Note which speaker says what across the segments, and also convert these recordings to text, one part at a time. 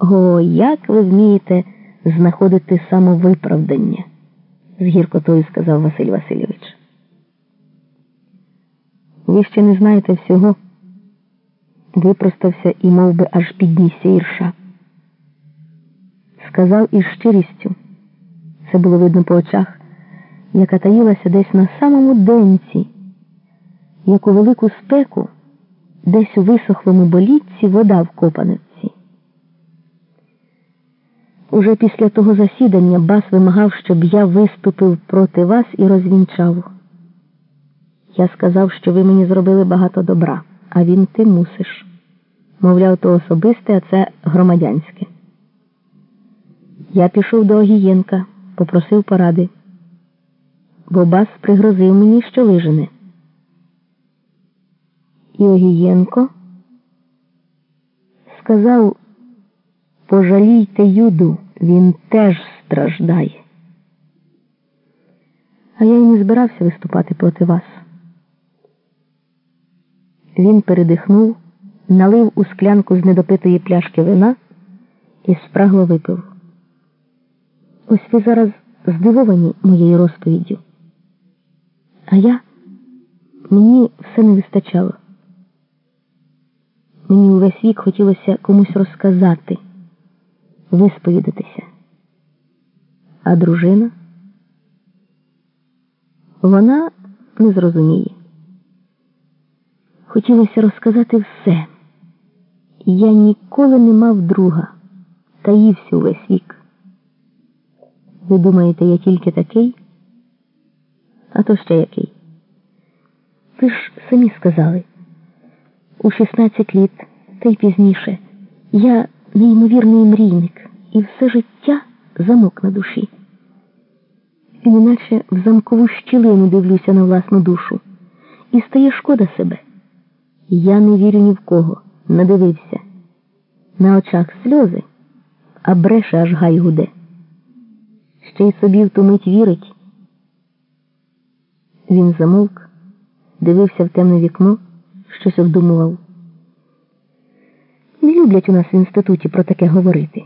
Speaker 1: О, як ви вмієте знаходити самовиправдання, з гіркотою сказав Василь Васильович. Ви ще не знаєте всього, випростався і мов би, аж піднісся ірша. Сказав із щирістю, це було видно по очах, яка таїлася десь на самому денці, як у велику спеку, десь у висохлому болітці вода в копанці. Уже після того засідання бас вимагав, щоб я виступив проти вас і розвінчав. Я сказав, що ви мені зробили багато добра, а він ти мусиш. Мовляв, то особисте, а це громадянське. Я пішов до Огієнка, попросив поради, бо бас пригрозив мені, що вижене. І Огієнко сказав. Пожалійте юду, він теж страждає. А я й не збирався виступати проти вас. Він передихнув, налив у склянку з недопитої пляшки вина і спрагло випив. Ось ви зараз здивовані моєю розповіддю. А я мені все не вистачало. Мені увесь вік хотілося комусь розказати висповідатися. А дружина? Вона не зрозуміє. Хотілося розказати все. Я ніколи не мав друга, таївся увесь вік. Ви думаєте, я тільки такий? А то ще який? Ви ж самі сказали, у 16 літ, та й пізніше, я неймовірний мрійник і все життя замок на душі. І неначе в замкову щілину дивлюся на власну душу. І стає шкода себе. Я не вірю ні в кого, надивився. На очах сльози, а бреше аж гай гуде. Ще й собі в ту мить вірить. Він замовк, дивився в темне вікно, щось обдумував. Люблять у нас в інституті про таке говорити.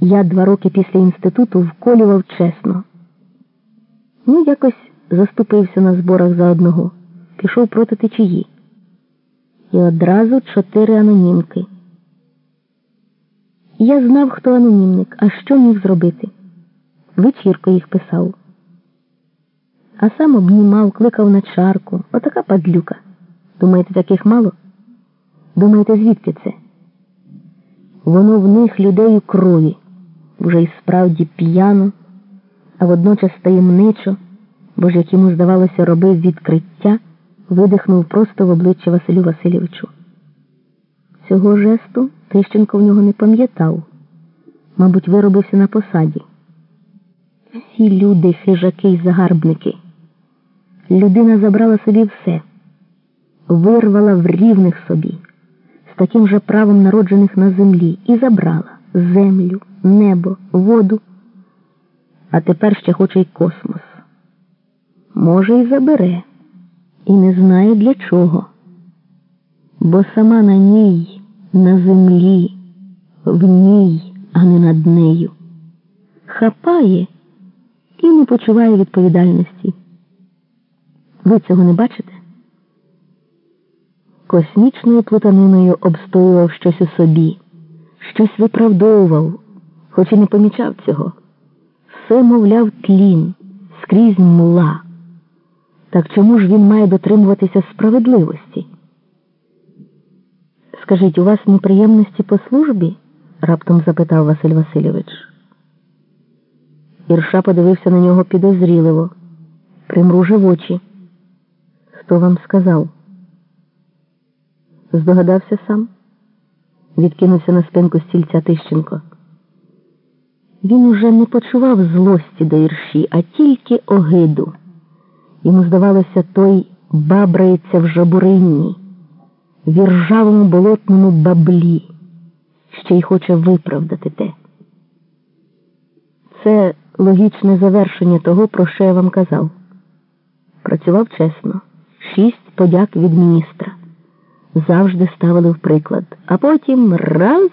Speaker 1: Я два роки після інституту вколював чесно. Ну, якось заступився на зборах за одного, пішов проти течії. І одразу чотири анонімки. Я знав, хто анонімник, а що міг зробити. Вечірко їх писав. А сам обнімав, кликав на чарку. Отака падлюка. Думаєте, таких мало? Думаєте, звідки це? Воно в них людей у крові, вже й справді п'яно, а водночас таємничо, бо ж як йому здавалося, робив відкриття, видихнув просто в обличчя Василю Васильовичу. Цього жесту Тищенко в нього не пам'ятав, мабуть, виробився на посаді. Всі люди, хижаки й загарбники. Людина забрала собі все, вирвала в рівних собі таким же правом народжених на землі і забрала землю, небо, воду, а тепер ще хоче й космос. Може, й забере, і не знає для чого. Бо сама на ній, на землі, в ній, а не над нею, хапає і не почуває відповідальності. Ви цього не бачите? Космічною плутаниною обстоював щось у собі, щось виправдовував, хоч і не помічав цього. Все, мовляв, тлін, скрізь мла. Так чому ж він має дотримуватися справедливості? Скажіть, у вас неприємності по службі? раптом запитав Василь Васильович. Ірша подивився на нього підозріливо, примружив очі. Хто вам сказав? Здогадався сам, відкинувся на спинку стільця Тищенко. Він уже не почував злості до ірші, а тільки огиду. Йому здавалося, той бабрається в жабуринні, в іржавому болотному баблі, ще й хоче виправдати те. Це логічне завершення того, про що я вам казав. Працював чесно, шість подяк від міністра завжди ставили в приклад, а потім раз